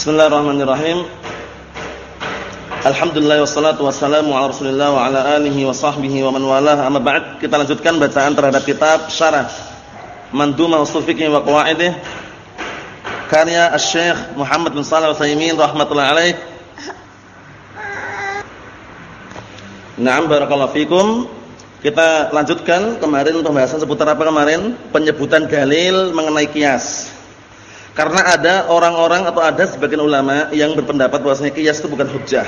Bismillahirrahmanirrahim. Alhamdulillah wassalatu wassalamu ala Rasulillah wa ala alihi wa sahbihi wa man walah. Amma ba'd, kita lanjutkan bacaan terhadap kitab Syarah Mandhumah Ushul Fiqh wa Qawaidih karya Asy-Syaikh Muhammad bin Shalih Al-Utsaimin rahimatullah alaih. Naam barakallahu fikum. Kita lanjutkan kemarin pembahasan seputar apa kemarin? Penyebutan dalil mengenai kias. Karena ada orang-orang atau ada sebagian ulama yang berpendapat bahwasanya kias itu bukan hujjah.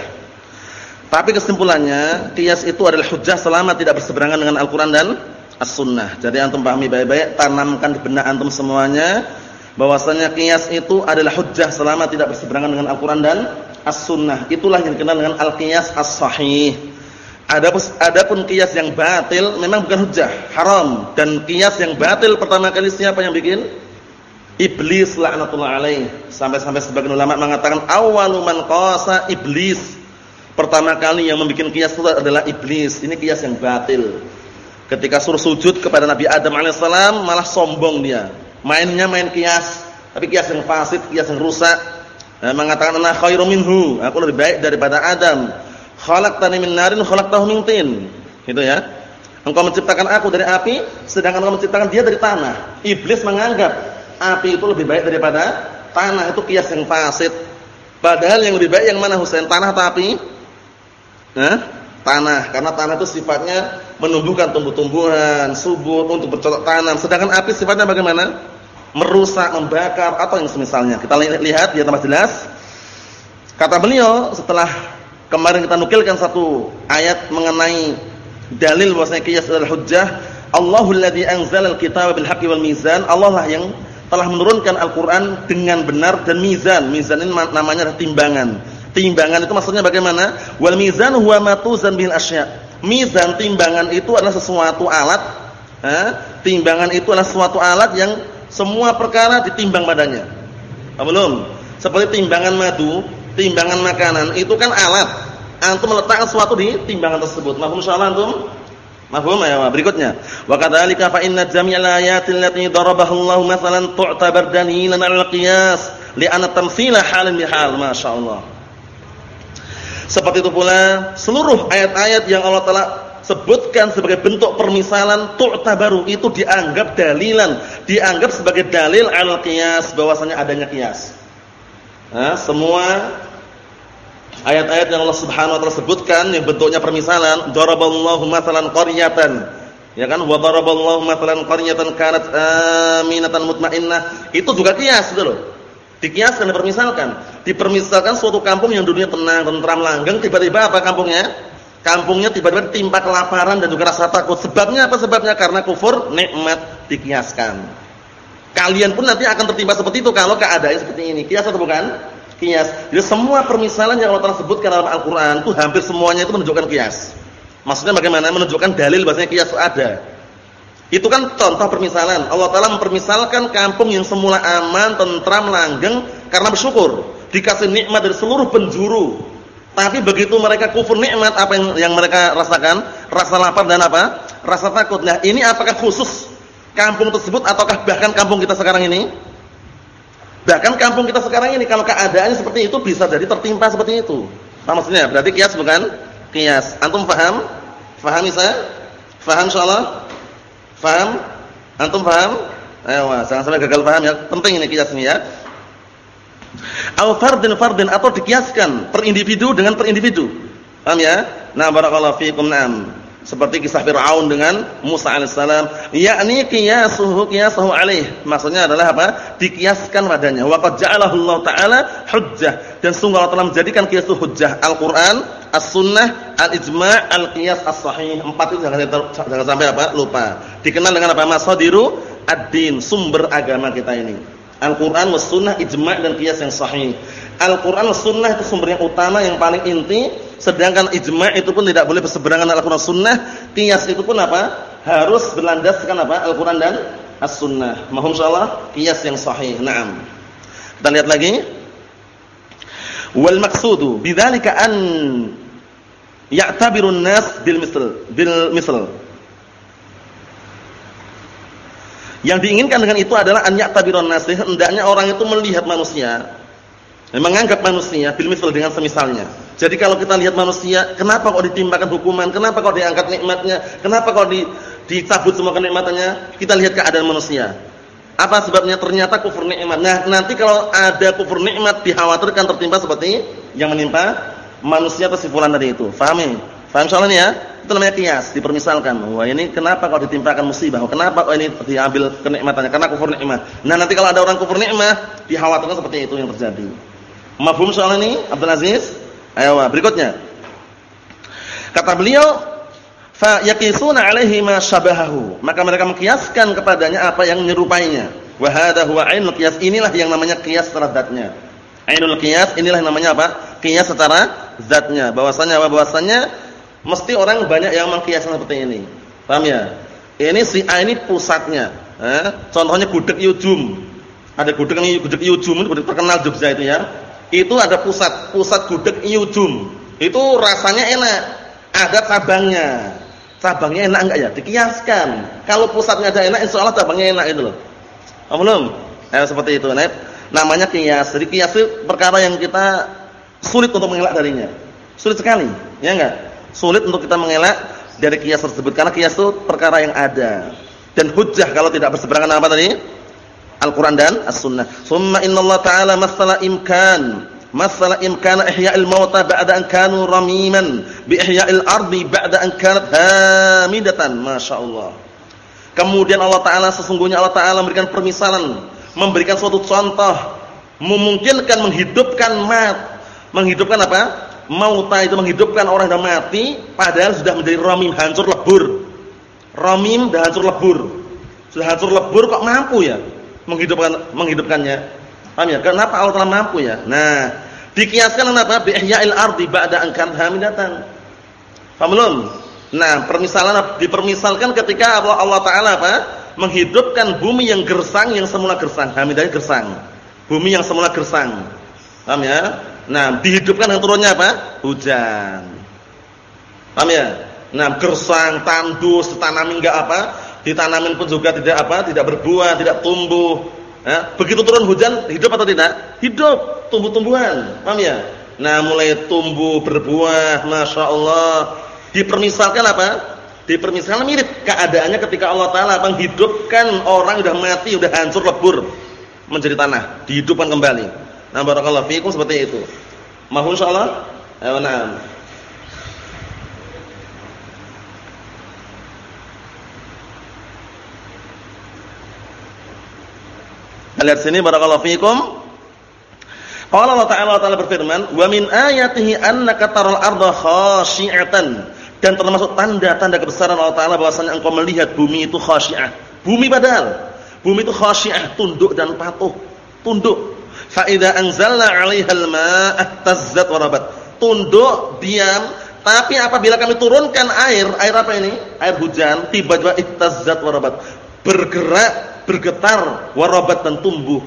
Tapi kesimpulannya, kias itu adalah hujjah selama tidak berseberangan dengan Al-Qur'an dan As-Sunnah. Jadi antum pahami baik-baik, tanamkan di benak antum semuanya bahwasanya kias itu adalah hujjah selama tidak berseberangan dengan Al-Qur'an dan As-Sunnah. Itulah yang dikenal dengan al-qiyas as-sahih. Adapun adapun kias yang batil memang bukan hujjah, haram. Dan kias yang batil pertama kali siapa yang bikin? Iblis laknatullah alaih. Sampai-sampai sebagian ulama mengatakan awwalu man qasa iblis. Pertama kali yang membuat kias itu adalah iblis. Ini kias yang batil. Ketika suruh sujud kepada Nabi Adam alaihissalam malah sombong dia. Mainnya main kias, tapi kias yang fasid, kias yang rusak. Nah, mengatakan ana khairum minhu, aku lebih baik daripada Adam. Khalaqtani min narin khalaqtahu min tin. Gitu ya. Engkau menciptakan aku dari api, sedangkan engkau menciptakan dia dari tanah. Iblis menganggap api itu lebih baik daripada tanah. Itu kias yang fasid. Padahal yang lebih baik yang mana Husain? Tanah atau api? Nah, tanah. Karena tanah itu sifatnya menumbuhkan tumbuh-tumbuhan, subur untuk bercocok tanam. Sedangkan api sifatnya bagaimana? Merusak, membakar atau yang semisalnya. Kita lihat dia tambah jelas. Kata beliau setelah kemarin kita nukilkan satu ayat mengenai dalil bahwasanya qiyas adalah hujjah. Allahul ladzi anzala al-kitaba bil haqqi wal mizan. Allah lah yang telah menurunkan Al-Qur'an dengan benar dan mizan. Mizan ini namanya timbangan. Timbangan itu maksudnya bagaimana? Wal mizan huwa ma tuzan bil asya. Mizan timbangan itu adalah sesuatu alat, eh? timbangan itu adalah sesuatu alat yang semua perkara ditimbang padanya. Belum? Seperti timbangan madu, timbangan makanan itu kan alat. Antum meletakkan sesuatu di timbangan tersebut. Mahfum insyaallah antum? Mahfum ya, berikutnya. Wa kadzalika fa inna jami'al ayati allati darabahu Allah mathalan tu'tabar dalilan 'ala al-qiyas li'anna tamtsila halin bihal, masyaallah. Seperti itu pula seluruh ayat-ayat yang Allah Taala sebutkan sebagai bentuk permisalan tu'tabaru itu dianggap dalilan, dianggap sebagai dalil al-qiyas bahwasanya adanya qiyas. Nah, semua ayat-ayat yang Allah Subhanahu wa taala sebutkan yang bentuknya permisalan, daraballahu mathalan qaryatan. Ya kan? Wa daraballahu mathalan qaryatan kanat aminatan mutmainnah. Itu juga qiyas gitu loh. Dikiaskan dipermisalkan. Dipermisalkan suatu kampung yang dunia tenang, tentram, langgeng, tiba-tiba apa kampungnya? Kampungnya tiba-tiba timpa kelaparan dan juga rasa takut. Sebabnya apa? Sebabnya karena kufur nikmat dikiaskan. Kalian pun nanti akan tertimpa seperti itu kalau keadaannya seperti ini. Kias atau bukan? Kias. Jadi semua permisalan yang Allah Taala sebutkan dalam Al-Qur'an itu hampir semuanya itu menunjukkan kias. Maksudnya bagaimana? Menunjukkan dalil bahwasanya kias itu ada. Itu kan contoh permisalan. Allah Taala mempermisalkan kampung yang semula aman, tentram, langgeng karena bersyukur, dikasih nikmat dari seluruh penjuru. Tapi begitu mereka kufur nikmat, apa yang, yang mereka rasakan? Rasa lapar dan apa? Rasa takut. Nah, ini apakah khusus kampung tersebut ataukah bahkan kampung kita sekarang ini? Bahkan kampung kita sekarang ini kalau keadaannya seperti itu bisa jadi tertimpa seperti itu. Apa maksudnya? Berarti kias bukan? Kias. Antum paham? Paham saya? Paham insyaallah? Paham? Antum paham? Ayo, jangan sampai gagal paham ya. Penting ini kias ini ya. Au fardin fardin atau dikiaskan per individu dengan per individu. Paham ya? Nah, barakallahu fiikum. Naam. Seperti kisah Firaun dengan Musa alaihissalam, yakni qiyasuhu qiyasuhu alaih. Maksudnya adalah apa? Dikiaskan padanya. Wa qad Allah taala hujjah. Dan sungguh Allah telah menjadikan qiyas itu hujjah. Al-Qur'an, As-Sunnah, Al-Ijma', Al-Qiyas As-Sahih. Empat itu jangan, jangan sampai apa? Lupa. Dikenal dengan apa? Masadiru ad-din, sumber agama kita ini. Al-Qur'an was sunnah, ijma' dan qiyas yang sahih. Al-Qur'an was sunnah itu sumber yang utama yang paling inti, sedangkan ijma' itu pun tidak boleh berseberangan Al-Qur'an sunnah. Qiyas itu pun apa? Harus berlandaskan apa? Al-Qur'an dan As-Sunnah. Mohon insyaallah qiyas yang sahih. Naam. Kita lihat lagi. Wal maqsudu bidzalika an ya'tabirun nas bil misl bil misl Yang diinginkan dengan itu adalah an ya'tabirun nas, hendaknya orang itu melihat manusia. menganggap manusia bil misal dengan semisalnya. Jadi kalau kita lihat manusia, kenapa kok ditimpakan hukuman? Kenapa kok diangkat nikmatnya? Kenapa kok di, dicabut semua kenikmatannya? Kita lihat keadaan manusia. Apa sebabnya? Ternyata kufur nikmat. Nah, nanti kalau ada kufur nikmat dikhawatirkan tertimpa seperti yang menimpa manusia fulan tadi itu. Faham ini? Faham soalnya ya? Itu namanya kias, dipermisalkan. Wah, ini kenapa kok ditimpakan musibah? Kenapa kok ini diambil kenikmatannya? Karena kufur nikmat. Nah, nanti kalau ada orang kufur nikmat, dikhawatirkan seperti itu yang terjadi. Mafhum soal ini Abdul Aziz? Ayo berikutnya. Kata beliau, fa yaqisuna alaihi ma syabahahu. Maka mereka mengkiaskan kepadanya apa yang menyerupainya. Wa hadha huwa ainul qiyas. Inilah yang namanya qiyas secara zatnya. Ainul qiyas inilah yang namanya apa? Qiyas secara zatnya. Bahwasanya apa? Bahwasanya mesti orang banyak yang mengkiaskan seperti ini. Paham ya? Ini si A ini pusatnya. Eh? Contohnya gudeg Yujum. Ada gudeg gudeg Yujum, gudeg terkenal Jogja itu ya itu ada pusat, pusat gudeg Iyudum. Itu rasanya enak. Ada cabangnya. Cabangnya enak enggak ya? Dikiaskan. Kalau pusatnya ada enak, insya Allah cabangnya enak itu loh. Oh, belum? Eh, seperti itu, Net. Namanya kias. Jadi kias itu perkara yang kita sulit untuk mengelak darinya. Sulit sekali, ya enggak? Sulit untuk kita mengelak dari kias tersebut karena kias itu perkara yang ada. Dan hujjah kalau tidak berseberangan apa tadi? Al-Quran dan As-Sunnah. Summa inna Allah Ta'ala masala imkan. Masala imkan ihya'il mauta ba'da an kanu ramiman. Bi ihya'il ardi ba'da an kanat hamidatan. Masya Allah. Kemudian Allah Ta'ala sesungguhnya Allah Ta'ala memberikan permisalan. Memberikan suatu contoh. Memungkinkan menghidupkan mat. Menghidupkan apa? Mauta itu menghidupkan orang yang mati. Padahal sudah menjadi ramim. Hancur lebur. Ramim dan hancur lebur. Sudah hancur lebur kok mampu ya? Menghidupkan menghidupkannya. Paham ya? Kenapa Allah Taala mampu ya? Nah, dikiaskan kenapa? Bi ihya'il ardi ba'da an hamidatan. Paham belum? Nah, permisalan dipermisalkan ketika Allah, Allah Taala apa? Menghidupkan bumi yang gersang yang semula gersang. Hamidahnya gersang. Bumi yang semula gersang. Paham ya? Nah, dihidupkan yang turunnya apa? Hujan. Paham ya? Nah, gersang, tandus, tanam enggak apa? Ditanamin pun juga tidak apa, tidak berbuah, tidak tumbuh. Ya, begitu turun hujan, hidup atau tidak? Hidup, tumbuh-tumbuhan. Paham ya? Nah, mulai tumbuh, berbuah, Masya Allah. Dipermisalkan apa? Dipermisalkan mirip keadaannya ketika Allah Ta'ala menghidupkan orang sudah mati, sudah hancur, lebur. Menjadi tanah, dihidupkan kembali. Nah, barakallahu fiikum seperti itu. Mahu insyaAllah? Ayo, nah. Lihat sini barakallahu fiikum. Qala Allah Ta'ala Ta'ala berfirman, "Wa min ayatihi annaka taral arda khashi'atan." Dan termasuk tanda-tanda kebesaran Allah Ta'ala bahwasanya engkau melihat bumi itu khashi'ah. Bumi padahal bumi itu khashi'ah, tunduk dan patuh, tunduk. Fa idza anzalna 'alaihal ma'a tazzat wa rabat. Tunduk, diam, tapi apabila kami turunkan air, air apa ini? Air hujan, tiba-tiba ittazzat wa rabat. Bergerak bergetar, warabat dan tumbuh.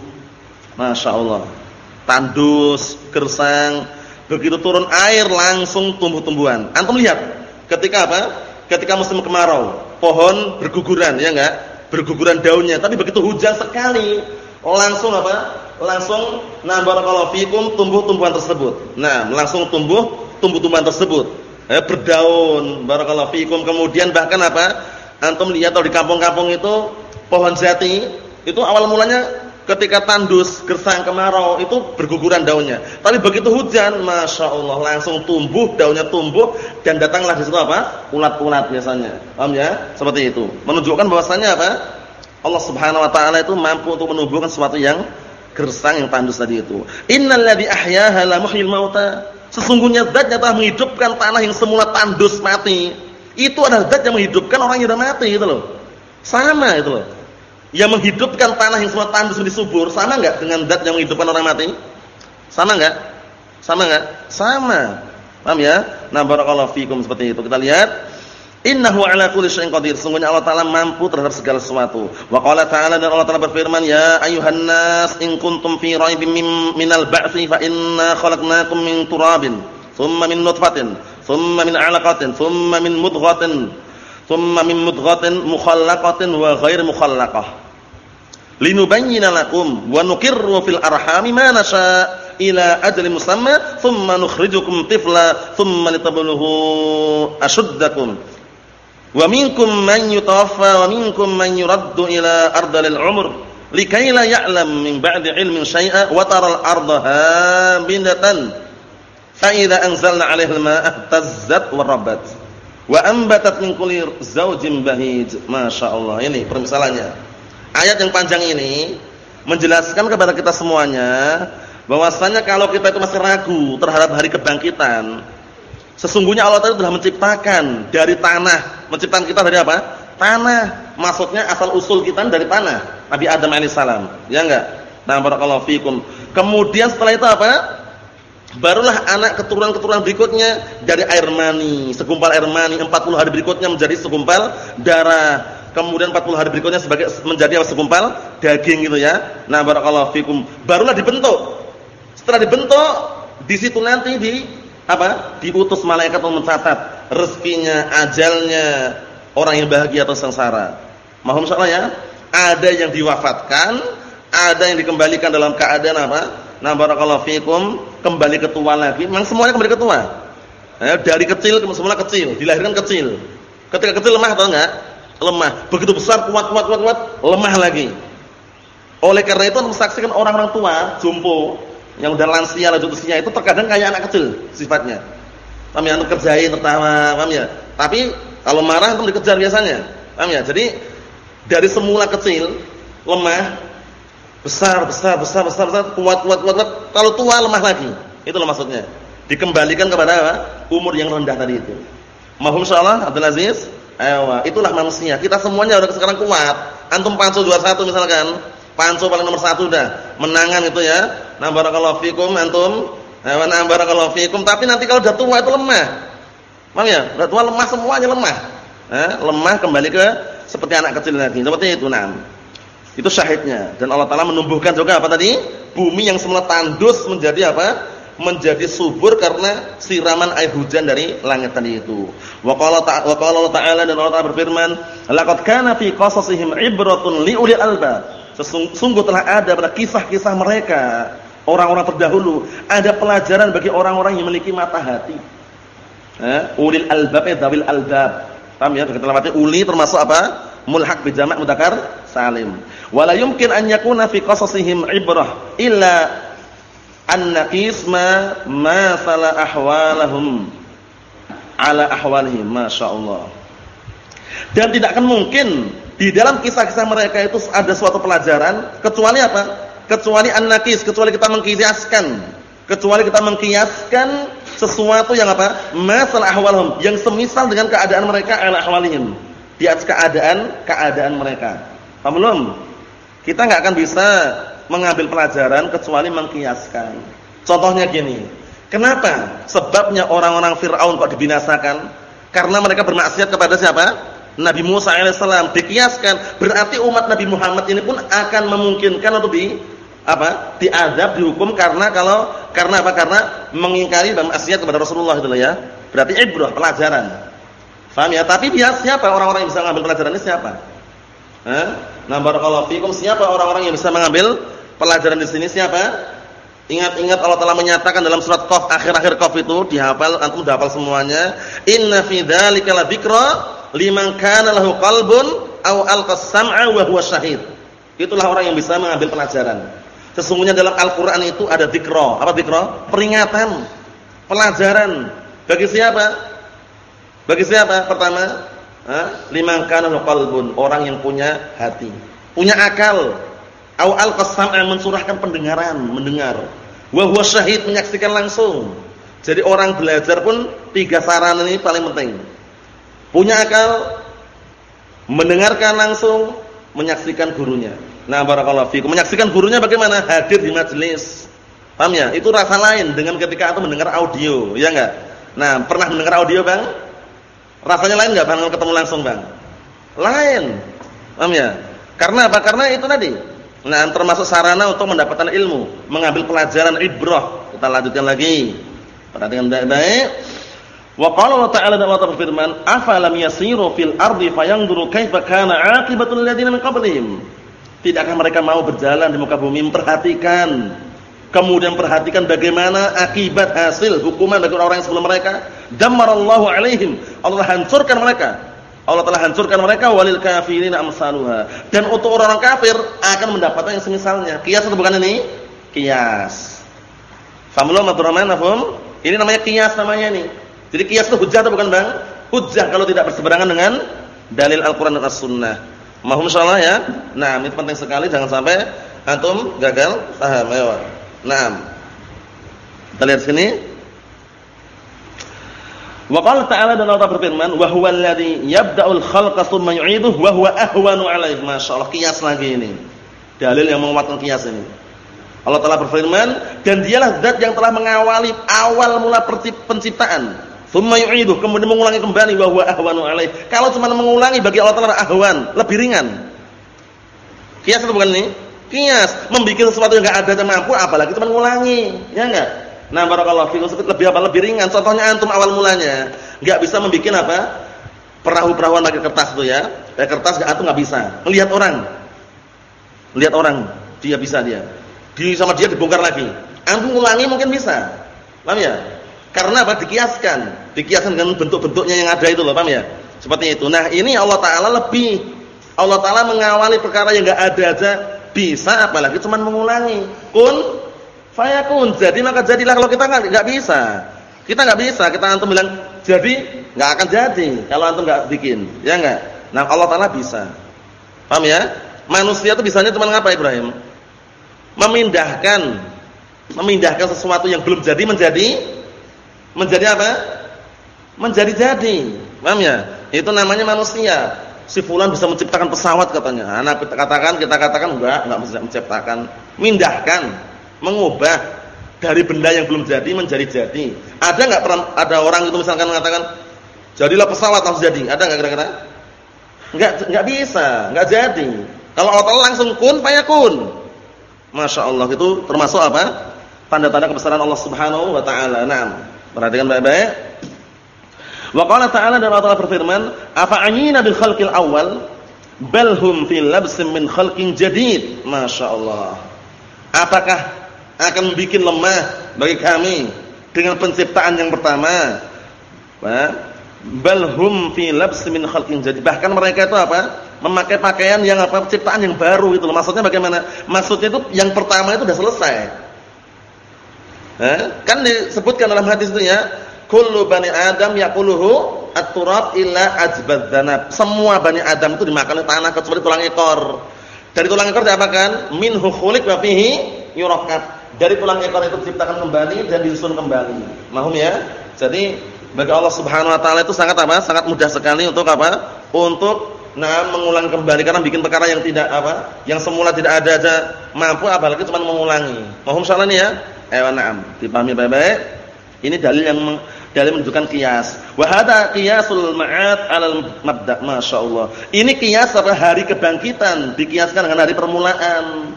Masya Allah. Tandus, gersang, begitu turun air langsung tumbuh-tumbuhan. Antum lihat, ketika apa? Ketika musim kemarau, pohon berguguran, ya enggak? Berguguran daunnya, tapi begitu hujan sekali, langsung apa? Langsung nah barakallahu fikum tumbuh-tumbuhan tersebut. Nah, langsung tumbuh tumbuh-tumbuhan tersebut. Eh, berdaun, barakallahu fikum. Kemudian bahkan apa? Antum lihat kalau di kampung-kampung itu pohon jati itu awal mulanya ketika tandus, gersang, kemarau itu berguguran daunnya. Tapi begitu hujan, masya Allah langsung tumbuh, daunnya tumbuh dan datanglah di situ apa? Ulat-ulat biasanya. Paham ya? Seperti itu. Menunjukkan bahwasanya apa? Allah Subhanahu Wa Taala itu mampu untuk menumbuhkan sesuatu yang gersang yang tandus tadi itu. Innal ladzi ahyaha la muhyil mauta. Sesungguhnya zat yang telah menghidupkan tanah yang semula tandus mati. Itu adalah zat yang menghidupkan orang yang sudah mati itu loh. Sama itu loh. Yang menghidupkan tanah yang semua tandus subur sama enggak dengan zat yang menghidupkan orang mati? Sama enggak? Sama enggak? Sama. Paham ya? Nah, barakallahu fikum seperti itu. Kita lihat Innahu ala kulli syai'in qadir. Sungguhnya Allah Taala mampu terhadap segala sesuatu. Wa qala ta'ala dan Allah Taala berfirman, "Ya ayuhan nas, in kuntum fi raibin minal ba'tsi fa inna khalaqnakum min turabin, thumma min nutfatin, thumma min 'alaqatin, thumma min mudghatin, thumma min mudghatin mukhallaqatin wa ghairi mukhallaqah." linubayyana lakum wa nuqirru fil arhami ma nasha ila ajalin musamma thumma nukhrijukum tifla thumma litablughu ashuddakum. Wa minkum man yutawaffa wa minkum man yuraddu ila ardalil umur likai la ya'lam min ba'di ilmin syai'a wa taral arda habidatan fa idza anzalna 'alaiha al-ma'a tazzat wa rabat wa anbatat min kulli zawjin bahij. Masyaallah. Ini permisalannya. Ayat yang panjang ini menjelaskan kepada kita semuanya bahwasanya kalau kita itu masih ragu terhadap hari kebangkitan, sesungguhnya Allah Taala telah menciptakan dari tanah, menciptakan kita dari apa? Tanah. Maksudnya asal usul kita dari tanah. Nabi Adam alaihissalam, ya enggak? Nah, barakallahu fikum. Kemudian setelah itu apa? Barulah anak keturunan-keturunan berikutnya dari air mani, segumpal air mani 40 hari berikutnya menjadi segumpal darah kemudian 40 hari berikutnya sebagai menjadi segumpal daging gitu ya. Nah, barakallahu fikum. Barulah dibentuk. Setelah dibentuk, di situ nanti di apa? Diutus malaikat untuk mencatat rezekinya, ajalnya, orang yang bahagia atau sengsara. Mohon insyaallah ya. Ada yang diwafatkan, ada yang dikembalikan dalam keadaan apa? Nah, barakallahu fikum, kembali ke tua lagi. Memang semuanya kembali ke tua. Eh, dari kecil semula kecil, dilahirkan kecil. Ketika kecil lemah atau enggak? lemah. Begitu besar kuat kuat kuat kuat, lemah lagi. Oleh karena itu mensaksikan orang-orang tua, jompo yang udah lansia lanjut usia itu terkadang kayak anak kecil sifatnya. Paham ya? Kerjain pertama, paham ya? Tapi kalau marah itu dikejar biasanya. Paham ya? Jadi dari semula kecil, lemah, besar, besar, besar, besar, besar, kuat, kuat, kuat, kuat. Kalau tua lemah lagi. Itulah maksudnya. Dikembalikan kepada apa? Umur yang rendah tadi itu. Mahum insyaallah Abdul Aziz Ewa, itulah manusia. Kita semuanya udah sekarang kuat. Antum juara satu misalkan. Panco paling nomor satu dah. Menangan itu ya. Nah barakallahu fikum antum. Ewa, nah barakallahu fikum. Tapi nanti kalau udah tua itu lemah. Paham ya? Udah tua lemah semuanya lemah. Eh, lemah kembali ke seperti anak kecil lagi. Seperti itu nah. Itu syahidnya. Dan Allah Taala menumbuhkan juga apa tadi? Bumi yang semula tandus menjadi apa? menjadi subur karena siraman air hujan dari langit tadi itu. Wa qala Allah Ta'ala dan Allah Ta'ala berfirman, "Laqad kana fi qasasihim ibratun li ulil albab." Sesungguh telah ada pada kisah-kisah mereka orang-orang terdahulu ada pelajaran bagi orang-orang yang memiliki mata hati. Eh, ulil albab ya dawil albab. Paham ya? Kita lewati uli termasuk apa? Mulhaq bi jamak mudzakkar salim. Wala yumkin an yakuna fi qasasihim ibrah illa an-naqis ma ma sala ahwalahum ala ahwalihim masyaallah dan tidak akan mungkin di dalam kisah-kisah mereka itu ada suatu pelajaran kecuali apa? Kecuali an-naqis kecuali kita mengkiaskan. Kecuali kita mengkiaskan sesuatu yang apa? Masalah ahwalhum yang semisal dengan keadaan mereka ala ahwalihim. Di atas keadaan keadaan mereka paham belum kita nggak akan bisa mengambil pelajaran kecuali mengkiaskan. Contohnya gini, kenapa sebabnya orang-orang Fir'aun kok dibinasakan? Karena mereka bermaksiat kepada siapa? Nabi Musa alaihissalam. Dikiaskan, berarti umat Nabi Muhammad ini pun akan memungkinkan untuk di apa? Diadab, dihukum karena kalau karena apa? Karena mengingkari dan maksiat kepada Rasulullah itu ya. Berarti ibrah, pelajaran. Faham ya? Tapi dia siapa orang-orang yang bisa mengambil pelajaran ini siapa? Hah? Nah, barakallahu fikum siapa orang-orang yang bisa mengambil Pelajaran di sini siapa? Ingat-ingat Allah telah menyatakan dalam surat Qaf akhir-akhir Qaf itu dihafal antum udah hafal semuanya. Inna fi dzalika ladzikra liman kana lahu qalbun aw alqas sam'a wa huwa syahid. Itulah orang yang bisa mengambil pelajaran. Sesungguhnya dalam Al-Qur'an itu ada dzikra. Apa dzikra? Peringatan, pelajaran. Bagi siapa? Bagi siapa? Pertama, liman kana qalbun, orang yang punya hati, punya akal Au al-qasam yang mensurahkan pendengaran, mendengar. Wa huwa syahid menyaksikan langsung. Jadi orang belajar pun tiga sarana ini paling penting. Punya akal, mendengarkan langsung, menyaksikan gurunya. Nah, barakallahu fiikum. Menyaksikan gurunya bagaimana? Hadir di majelis. Paham ya? Itu rasa lain dengan ketika antum mendengar audio, ya enggak? Nah, pernah mendengar audio, Bang? Rasanya lain enggak Bang ketemu langsung, Bang? Lain. Paham ya? Karena apa? Karena itu tadi Nah, termasuk sarana untuk mendapatkan ilmu, mengambil pelajaran ibrah. Kita lanjutkan lagi. Perhatikan baik-baik. Wa qala Allah Ta'ala dan Allah berfirman, "Afalam yasiru fil ardi fayanzuru kaifa kana 'aqibatul ladzina min qablihim?" Tidakkah mereka mau berjalan di muka bumi memperhatikan kemudian perhatikan bagaimana akibat hasil hukuman bagi orang-orang sebelum mereka, damarallahu alaihim. Allah hancurkan mereka. Allah telah hancurkan mereka walil kafirin amsaluha. Dan untuk orang-orang kafir akan mendapatkan yang semisalnya. Kias atau bukan ini? Kias. Faham belum Abdurrahman? Ini namanya kias namanya ini. Jadi kias itu hujah atau bukan Bang? Hujah kalau tidak berseberangan dengan dalil Al-Qur'an dan As-Sunnah. Mahum insyaallah ya. Nah, ini penting sekali jangan sampai antum gagal paham ya. Naam. Kita lihat sini. Wa ta'ala dan Allah berfirman, "Wa alladhi yabda'ul khalqa tsumma yu'iduhu wa huwa ahwanu 'alaihi." Masyaallah kias lagi ini. Dalil yang menguatkan kias ini. Allah telah berfirman, dan dialah zat yang telah mengawali awal mula penciptaan. Tsumma yu'iduhu, kemudian mengulangi kembali wa huwa ahwanu 'alaihi. Kalau cuma mengulangi bagi Allah Taala ahwan, lebih ringan. Kias itu bukan ini? Kias, membuat sesuatu yang enggak ada dan mampu apalagi cuma mengulangi, ya enggak? Nah, barakallahu fikum lebih apa? Lebih ringan. Contohnya antum awal mulanya enggak bisa membuat apa? Perahu-perahuan pakai kertas itu ya. Pakai kertas enggak antum enggak bisa. Melihat orang. Melihat orang, dia bisa dia. Di sama dia dibongkar lagi. Antum ulangi mungkin bisa. Paham ya? Karena apa? Dikiaskan. Dikiaskan dengan bentuk-bentuknya yang ada itu loh, paham ya? Seperti itu. Nah, ini Allah taala lebih Allah taala mengawali perkara yang enggak ada aja bisa apalagi cuma mengulangi. Kun fayakun. Jadi maka jadilah kalau kita enggak bisa. Kita enggak bisa. Kita antum bilang jadi enggak akan jadi kalau antum enggak bikin. Ya enggak? Nah, Allah taala bisa. Paham ya? Manusia itu bisanya cuma ngapa Ibrahim? Memindahkan memindahkan sesuatu yang belum jadi menjadi menjadi apa? Menjadi jadi. Paham ya? Itu namanya manusia si fulan bisa menciptakan pesawat katanya. Anak kita katakan, kita katakan enggak, enggak bisa menciptakan. Mindahkan, mengubah dari benda yang belum jadi menjadi jadi. Ada enggak ada orang itu misalkan mengatakan jadilah pesawat langsung jadi. Ada enggak kira-kira? Enggak enggak bisa, enggak jadi. Kalau Allah langsung kun fayakun. Masya Allah itu termasuk apa? Tanda-tanda kebesaran Allah Subhanahu wa taala. Naam. Perhatikan baik-baik. Wa qala ta'ala dan Allah berfirman, "Afa'anyina bil khalqil awal bal hum fi labsin min khalqin jadid." Masyaallah. Apakah akan bikin lemah bagi kami dengan penciptaan yang pertama? Bal hum fi labsin min khalqin jadid. Bahkan mereka itu apa? Memakai pakaian yang apa? Ciptaan yang baru itu. Maksudnya bagaimana? Maksudnya itu yang pertama itu sudah selesai. Eh? Kan disebutkan dalam hadis itu ya, kullu bani Adam yaquluhu at-turab illa ajbad dzanab. Semua bani Adam itu dimakan oleh tanah kecuali tulang ekor. Dari tulang ekor diapakan? Minhu khuliq wa fihi yurakkab. Dari tulang ekor itu diciptakan kembali dan disusun kembali. Mahum ya? Jadi bagi Allah Subhanahu wa taala itu sangat apa? Sangat mudah sekali untuk apa? Untuk nah mengulang kembali karena bikin perkara yang tidak apa? Yang semula tidak ada aja mampu apalagi cuma mengulangi. Mahum salah nih ya? Ayo na'am. Dipahami baik-baik? Ini dalil yang dalil menunjukkan kias. Wa hadza qiyasul ma'ad 'alal mabda', masyaallah. Ini kias pada hari kebangkitan, dikiaskan dengan hari permulaan.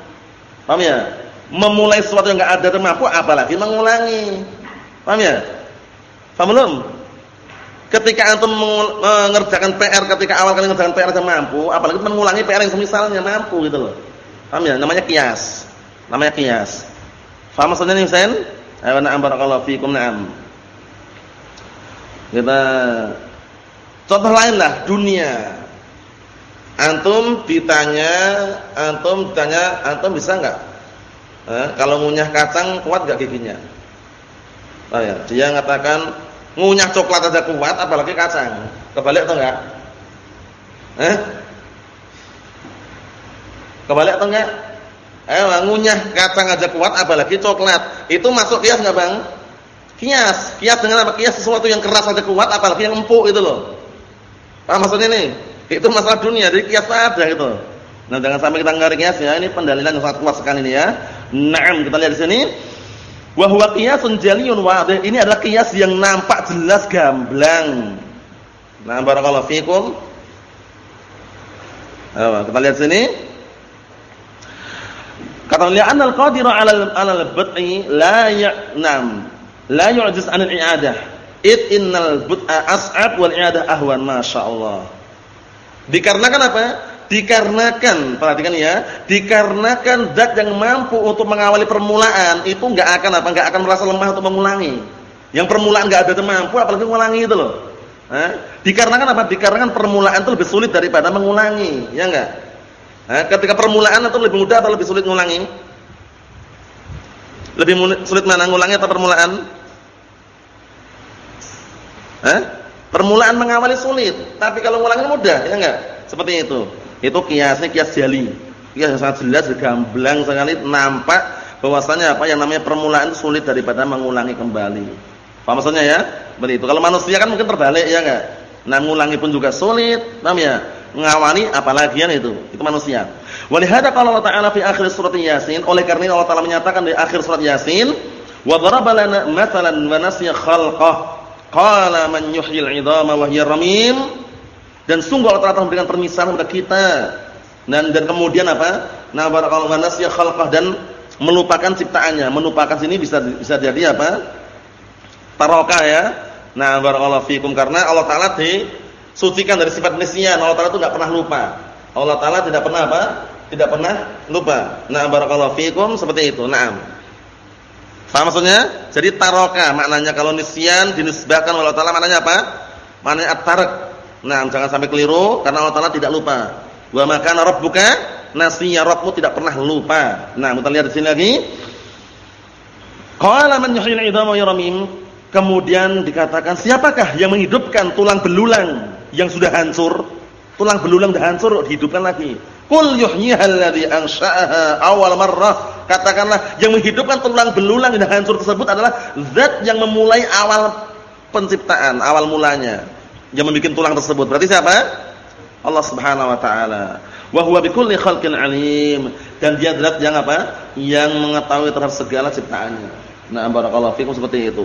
Paham ya? Memulai sesuatu yang enggak ada mampu apalagi mengulangi. Paham ya? Paham belum? Ketika antum mengerjakan PR ketika awal kali mengerjakan PR aja mampu, apalagi mengulangi PR yang semisalnya mampu gitu loh. Paham ya? Namanya kias. Namanya kias. Paham maksudnya nih Husain? Ayo na'am barakallahu fiikum na'am. Kita contoh lain lah dunia. Antum ditanya, antum ditanya, antum bisa enggak? Eh, kalau ngunyah kacang kuat enggak giginya? Oh ya, dia mengatakan ngunyah coklat aja kuat apalagi kacang. Kebalik atau enggak? Eh? Kebalik atau enggak? Eh, ngunyah kacang aja kuat apalagi coklat. Itu masuk kias enggak, Bang? Kias, kias dengan apa? Kias sesuatu yang keras saja kuat apalagi yang empuk itu loh. Paham maksudnya ini? Itu masalah dunia, jadi kias ada gitu. Nah, jangan sampai kita ngari kias ya. Ini pendalilan yang sangat kuat sekali ini ya. Naam, kita lihat di sini. Wa huwa qiyasun jaliyun wadih. Ini adalah kias yang nampak jelas gamblang. Nah, barakallahu fikum. Ayo, kita lihat sini. Kata li'anna al-qadira 'ala al-bad'i la ya'nam la yu'jiz 'anil i'adah. It innal bud'a as'ab wal i'adah ahwan, masyaallah. Dikarenakan apa? Dikarenakan, perhatikan ya, dikarenakan zat yang mampu untuk mengawali permulaan itu enggak akan apa? Enggak akan merasa lemah untuk mengulangi. Yang permulaan enggak ada mampu apalagi mengulangi itu loh. Hah? Dikarenakan apa? Dikarenakan permulaan itu lebih sulit daripada mengulangi, ya enggak? Ketika permulaan itu lebih mudah atau lebih sulit mengulangi? Lebih sulit mana mengulangi atau permulaan? Hah? Permulaan mengawali sulit, tapi kalau mengulangi mudah, ya enggak? Seperti itu. Itu kiasnya kias jali. Kias yang sangat jelas, gamblang sekali nampak bahwasanya apa yang namanya permulaan sulit daripada mengulangi kembali. Paham maksudnya ya? Seperti itu. Kalau manusia kan mungkin terbalik ya enggak? Nah, mengulangi pun juga sulit, paham ya? Mengawali apalagi yang itu. Itu manusia. Walihada kalau Allah Ta'ala fi akhir surat Yasin, oleh karena Allah Ta'ala menyatakan di akhir surat Yasin, wa daraba lana wa nasiya khalqah. Qala man yuhyil wa hiya ramim? Dan sungguh Allah Taala memberikan permisalan kepada kita. Dan dan kemudian apa? Nah, barakallahu ya khalqah dan melupakan ciptaannya. Melupakan sini bisa bisa jadi apa? Tarokah ya. Nah, barakallahu fikum karena Allah Taala disucikan dari sifat nisyan. Allah Taala itu enggak pernah lupa. Allah Taala tidak pernah apa? Tidak pernah lupa. Nah, barakallahu fikum seperti itu. Naam. Paham maksudnya? Jadi taroka maknanya kalau nisyan dinisbahkan Allah Taala maknanya apa? Maknanya at-tark Nah, jangan sampai keliru karena Allah Taala tidak lupa. Wa ma kana rabbuka nasiya Rabbmu tidak pernah lupa. Nah, kita lihat di sini lagi. Qala man yuhyil 'idhama yaramim. Kemudian dikatakan, siapakah yang menghidupkan tulang belulang yang sudah hancur? Tulang belulang sudah hancur dihidupkan lagi. Qul yuhyiha alladhi ansha'aha awal marrah. Katakanlah yang menghidupkan tulang belulang yang hancur tersebut adalah zat yang memulai awal penciptaan, awal mulanya yang membuat tulang tersebut. Berarti siapa? Allah Subhanahu wa taala. Wa huwa bikulli khalqin alim dan dia zat yang apa? Yang mengetahui terhadap segala ciptaannya. Nah, barakallahu fikum seperti itu.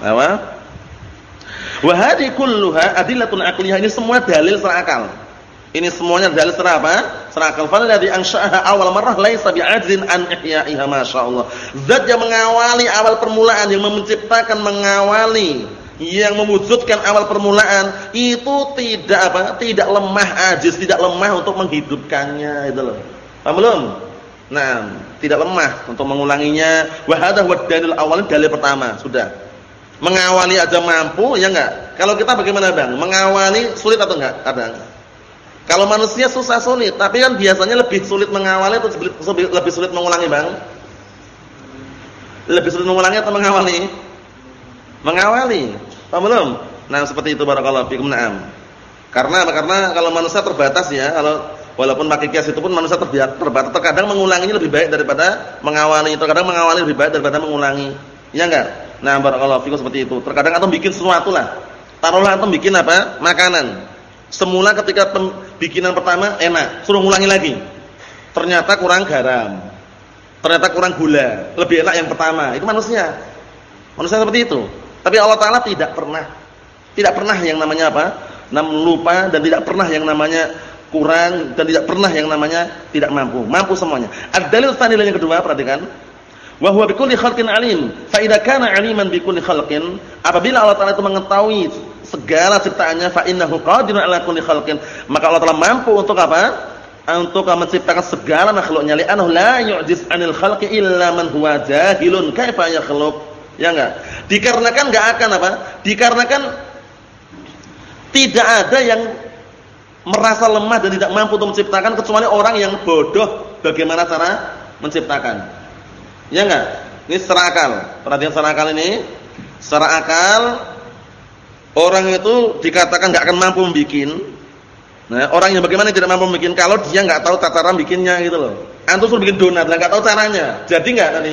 Apa? Wa hadhi kulluha adillatun aqliyah ini semua dalil secara akal. Ini semuanya dalil secara apa? Secara akal. Falladhi ansha'aha awal marrah laisa bi'ajzin an ihya'iha masyaallah. Zat yang mengawali awal permulaan yang menciptakan mengawali yang mewujudkan awal permulaan itu tidak apa? Tidak lemah ajiz, tidak lemah untuk menghidupkannya itu loh. Paham belum? Nah, tidak lemah untuk mengulanginya. Wa hadha huwa dalil awal dalil pertama, sudah. Mengawali aja mampu, ya enggak? Kalau kita bagaimana, Bang? Mengawali sulit atau enggak? Kadang. Kalau manusia susah sulit, tapi kan biasanya lebih sulit mengawali atau lebih sulit mengulangi, Bang? Lebih sulit mengulangi atau mengawali? Mengawali. Paham belum? Nah, seperti itu barakallahu fikum. Naam. Karena karena kalau manusia terbatas ya, kalau walaupun pakai kias itu pun manusia terbatas. Terkadang mengulanginya lebih baik daripada mengawali. Terkadang mengawali lebih baik daripada mengulangi. Ya enggak? Nah, barakallahu fikum seperti itu. Terkadang atau bikin sesuatu lah. Taruhlah atau bikin apa? Makanan. Semula ketika bikinan pertama enak, suruh ngulangi lagi. Ternyata kurang garam. Ternyata kurang gula. Lebih enak yang pertama. Itu manusia. Manusia seperti itu. Tapi Allah Taala tidak pernah, tidak pernah yang namanya apa? Nam lupa dan tidak pernah yang namanya kurang dan tidak pernah yang namanya tidak mampu. Mampu semuanya. Ad-dalil yang kedua perhatikan. Wa huwa bikulli khalqin alim. Fa idza kana aliman bikulli khalqin, apabila Allah Taala itu mengetahui segala ciptaannya fa innahu qadirun ala kulli khalqin, maka Allah Taala mampu untuk apa? Untuk menciptakan segala makhluknya li'annahu la yu'jiz 'anil khalqi illa man huwa jahilun kaifa yakhluq Ya enggak? Dikarenakan enggak akan apa? Dikarenakan tidak ada yang merasa lemah dan tidak mampu untuk menciptakan kecuali orang yang bodoh bagaimana cara menciptakan. Ya enggak? Ini secara akal. Perhatian secara akal ini. Secara akal orang itu dikatakan enggak akan mampu membuat. Nah, orang yang bagaimana tidak mampu membuat kalau dia enggak tahu tata cara bikinnya gitu loh. Antum suruh bikin donat, enggak tahu caranya. Jadi enggak tadi?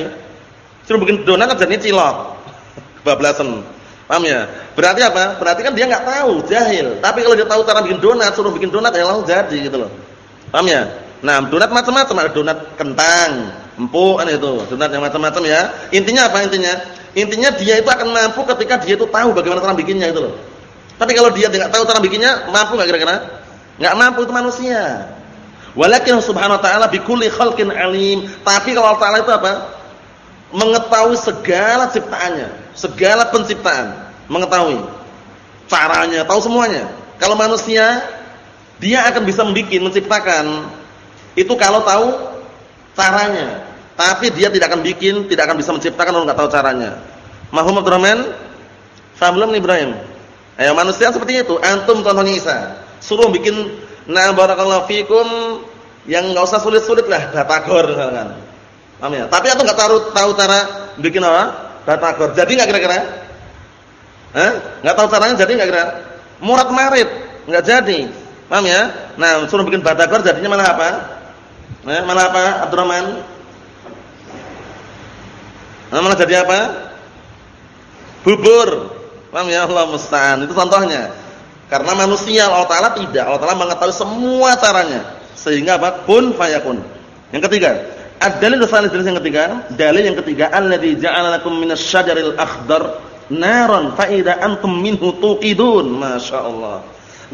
Suruh bikin donat jadi cilok. Kebablasan. Paham ya? Berarti apa? Berarti kan dia enggak tahu, jahil. Tapi kalau dia tahu cara bikin donat, suruh bikin donat ya langsung jadi gitu loh. Paham ya? Nah, donat macam-macam, ada donat kentang, empuk kan itu, donat yang macam-macam ya. Intinya apa intinya? Intinya dia itu akan mampu ketika dia itu tahu bagaimana cara bikinnya itu loh. Tapi kalau dia tidak tahu cara bikinnya, mampu enggak kira-kira? Enggak mampu itu manusia. Walakin subhanahu wa ta'ala bikulli khalqin alim. Tapi kalau Allah Ta'ala itu apa? mengetahui segala ciptaannya, segala penciptaan, mengetahui caranya, tahu semuanya. Kalau manusia Dia akan bisa membuat, menciptakan itu kalau tahu caranya. Tapi dia tidak akan bikin, tidak akan bisa menciptakan kalau nggak tahu caranya. Mahum Abdurrahman, belum Ibrahim? Ayo manusia seperti itu. Antum contoh Isa. Suruh bikin na barakallahu fikum yang nggak usah sulit-sulit lah, batagor misalkan. Paham ya? Tapi aku nggak tahu tahu cara bikin apa? Batagor. Jadi nggak kira-kira? Hah? Nggak tahu caranya jadi nggak kira? Murad marit, nggak jadi. Paham ya? Nah, suruh bikin batagor jadinya malah apa? Eh, malah apa? Abdurrahman? Nah, malah jadi apa? Bubur. Paham ya? Allah musta'an. Itu contohnya. Karena manusia Allah Taala tidak. Allah Taala mengetahui semua caranya. Sehingga apa? Kun fayakun. Yang ketiga, ad-dalil dalil yang ketiga, dalil yang ketiga alladzi ja'ala lakum minasy-syajaril akhdar naran fa idza antum minhu tuqidun. Masyaallah.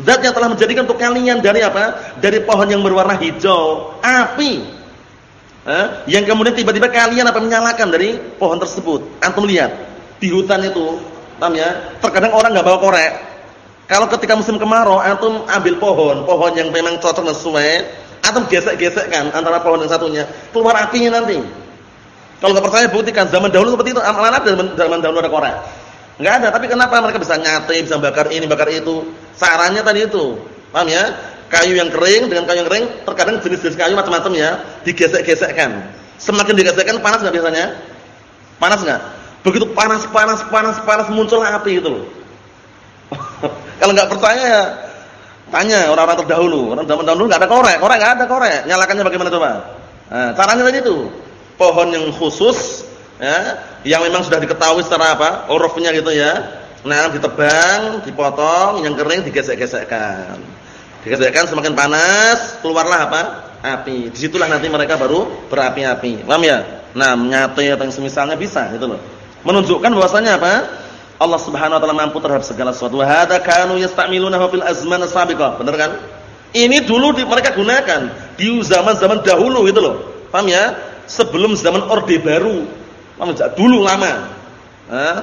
Zat yang telah menjadikan untuk kalian dari apa? Dari pohon yang berwarna hijau, api. Eh? Yang kemudian tiba-tiba kalian apa menyalakan dari pohon tersebut. Antum lihat di hutan itu, paham ya? Terkadang orang nggak bawa korek. Kalau ketika musim kemarau, antum ambil pohon, pohon yang memang cocok sesuai, antum gesek-gesekkan antara pohon yang satunya, keluar apinya nanti. Kalau nggak percaya buktikan zaman dahulu seperti itu, amalan zaman, zaman dahulu ada korek. Enggak ada, tapi kenapa mereka bisa nyate, bisa bakar ini, bakar itu? Sarannya tadi itu. Paham ya? Kayu yang kering dengan kayu yang kering, terkadang jenis-jenis kayu macam-macam ya, digesek-gesekkan. Semakin digesekkan panas enggak biasanya? Panas enggak? Begitu panas, panas, panas, panas muncul api itu. Kalau enggak percaya ya tanya orang-orang terdahulu. Orang zaman dahulu enggak ada korek, korek enggak ada korek. Nyalakannya bagaimana coba? Nah, caranya tadi itu. Pohon yang khusus ya, yang memang sudah diketahui secara apa? urufnya gitu ya. Nah, ditebang, dipotong, yang kering digesek-gesekkan. Digesekkan semakin panas, keluarlah apa? api. Di situlah nanti mereka baru berapi-api. Paham ya? Nah, nyate atau yang semisalnya bisa gitu loh. Menunjukkan bahwasanya apa? Allah Subhanahu wa taala mampu terhadap segala sesuatu. Wa hadza kanu yasta'milunahu fil azman as-sabiqah. Benar kan? Ini dulu di, mereka gunakan di zaman-zaman dahulu gitu loh. Paham ya? Sebelum zaman Orde Baru. Paham Dulu lama. Hah?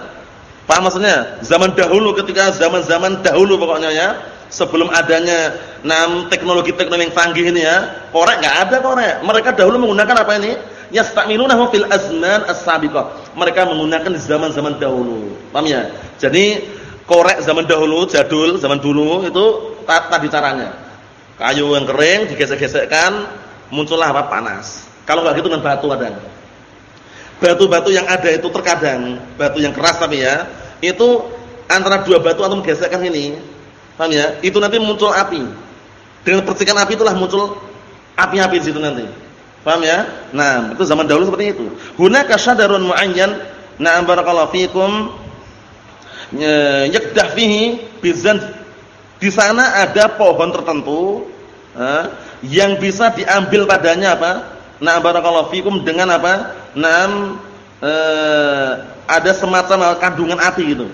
Paham maksudnya? Zaman dahulu ketika zaman-zaman dahulu pokoknya ya, sebelum adanya enam teknologi-teknologi yang canggih ini ya, korek enggak ada korek. Mereka dahulu menggunakan apa ini? Yastamilunahu fil azman as-sabiqah. Mereka menggunakan zaman-zaman dahulu. Paham ya? Jadi korek zaman dahulu, jadul, zaman dulu itu tadi caranya. Kayu yang kering digesek-gesekkan, muncullah apa? panas. Kalau enggak gitu dengan batu ada batu-batu yang ada itu terkadang batu yang keras tapi ya itu antara dua batu atau menggesekkan ini paham ya? Itu nanti muncul api. Dengan percikan api itulah muncul api-api di situ nanti. Paham ya? Nah itu zaman dahulu seperti itu. Hunaka syadarun muayyan. Na'am barakallahu fikum yakdah fihi bizan. Di sana ada pohon tertentu eh, yang bisa diambil padanya apa? Nah barakallahu fikum dengan apa? Nah eh, ada semacam kandungan api gitu.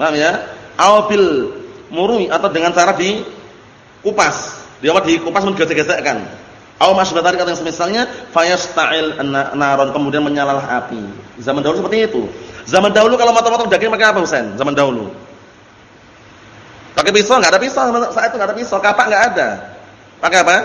Paham ya? Awbil murui atau dengan cara dikupas. Dia apa dikupas menggesek-gesekkan. Aw masbah kata yang semisalnya fayasta'il naron kemudian menyalalah api. Zaman dahulu seperti itu. Zaman dahulu kalau motong-motong daging pakai apa Husain? Zaman dahulu. Pakai pisau enggak ada pisau saat itu enggak ada pisau, kapak enggak ada. Pakai apa?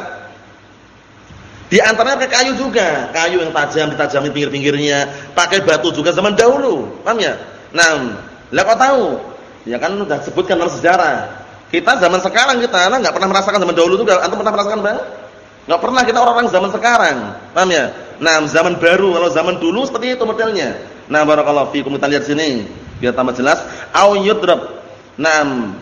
Di antaranya pakai kayu juga, kayu yang tajam ditajami pinggir-pinggirnya, pakai batu juga zaman dahulu, paham ya? Nah, lah kau tahu? Ya kan sudah sebutkan dalam sejarah. Kita zaman sekarang kita enggak pernah merasakan zaman dahulu itu, antum pernah merasakan Bang? Enggak pernah kita orang-orang zaman sekarang, paham ya? Nah, zaman baru, kalau zaman dulu seperti itu modelnya. Nah, barakallahu fiikum kita lihat sini biar tambah jelas. Au yudrab. Naam,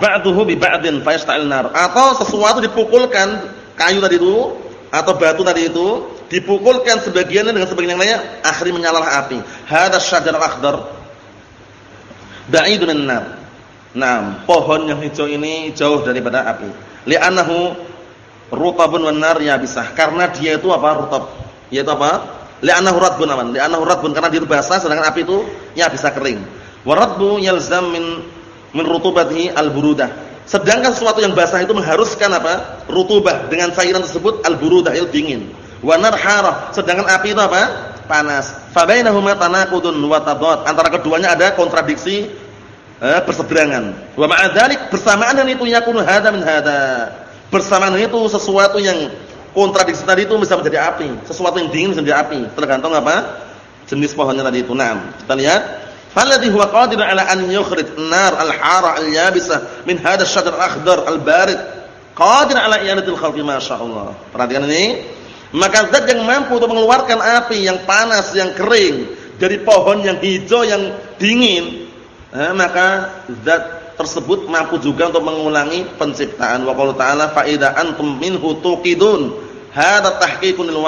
ba'duhu bi ba'din fayasta'il nar. Atau sesuatu dipukulkan kayu tadi itu atau batu tadi itu dipukulkan sebagiannya dengan sebagian yang lainnya akhirnya menyalalah api. Hadza syajarul akhdar ba'idun nar. Nah, pohon yang hijau ini jauh daripada api. Li'annahu rutabun wan nar bisa Karena dia itu apa? Rutab. Yaitu apa? Li'annahu ratbun aman. Li'annahu ratbun karena dia itu basah sedangkan api itu ya bisa kering. Waradbu yalzam min min rutubatihi al-burudah Sedangkan sesuatu yang basah itu mengharuskan apa? Rutubah dengan cairan tersebut al-burudah il dingin. Wa nar harah. Sedangkan api itu apa? Panas. Fa bainahuma tanaqudun wa tadad. Antara keduanya ada kontradiksi eh, perseberangan. Wa ma'a dzalik bersamaan dengan itu yakunu hadza min hadza. Bersamaan itu sesuatu yang kontradiksi tadi itu bisa menjadi api. Sesuatu yang dingin bisa menjadi api. Tergantung apa? Jenis pohonnya tadi itu. Nah, kita lihat. Falladhi huwa qadir ala an yukhrij nar al-hara al-yabisa min hadha ash-shajar al-akhdar al-barid. Qadir ala i'anatil khalqi masyaallah. Perhatikan ini. Maka zat yang mampu untuk mengeluarkan api yang panas, yang kering dari pohon yang hijau yang dingin, eh, maka zat tersebut mampu juga untuk mengulangi penciptaan. Wa qala ta'ala fa idza antum minhu tuqidun Hada tahqiqun lil.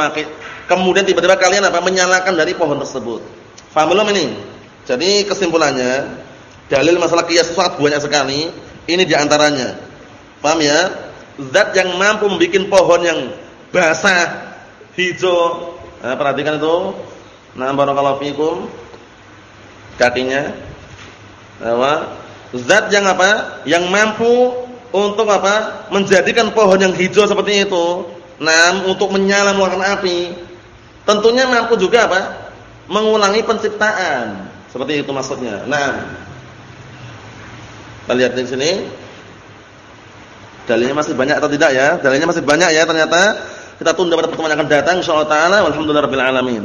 Kemudian tiba-tiba kalian apa? menyalakan dari pohon tersebut. Faham belum ini? Jadi kesimpulannya, dalil masalah kias sangat banyak sekali. Ini di antaranya. Paham ya? Zat yang mampu membuat pohon yang basah, hijau. Nah, perhatikan itu. Nah, barakallahu fikum. Kakinya. Apa? Zat yang apa? Yang mampu untuk apa? Menjadikan pohon yang hijau seperti itu Nah, untuk menyala mengeluarkan api. Tentunya mampu juga apa? Mengulangi penciptaan. Seperti itu maksudnya. Nah, kita lihat di sini. Dalilnya masih banyak atau tidak ya? Dalilnya masih banyak ya ternyata. Kita tunda pada pertemuan yang akan datang insyaallah taala. Walhamdulillahirabbil alamin.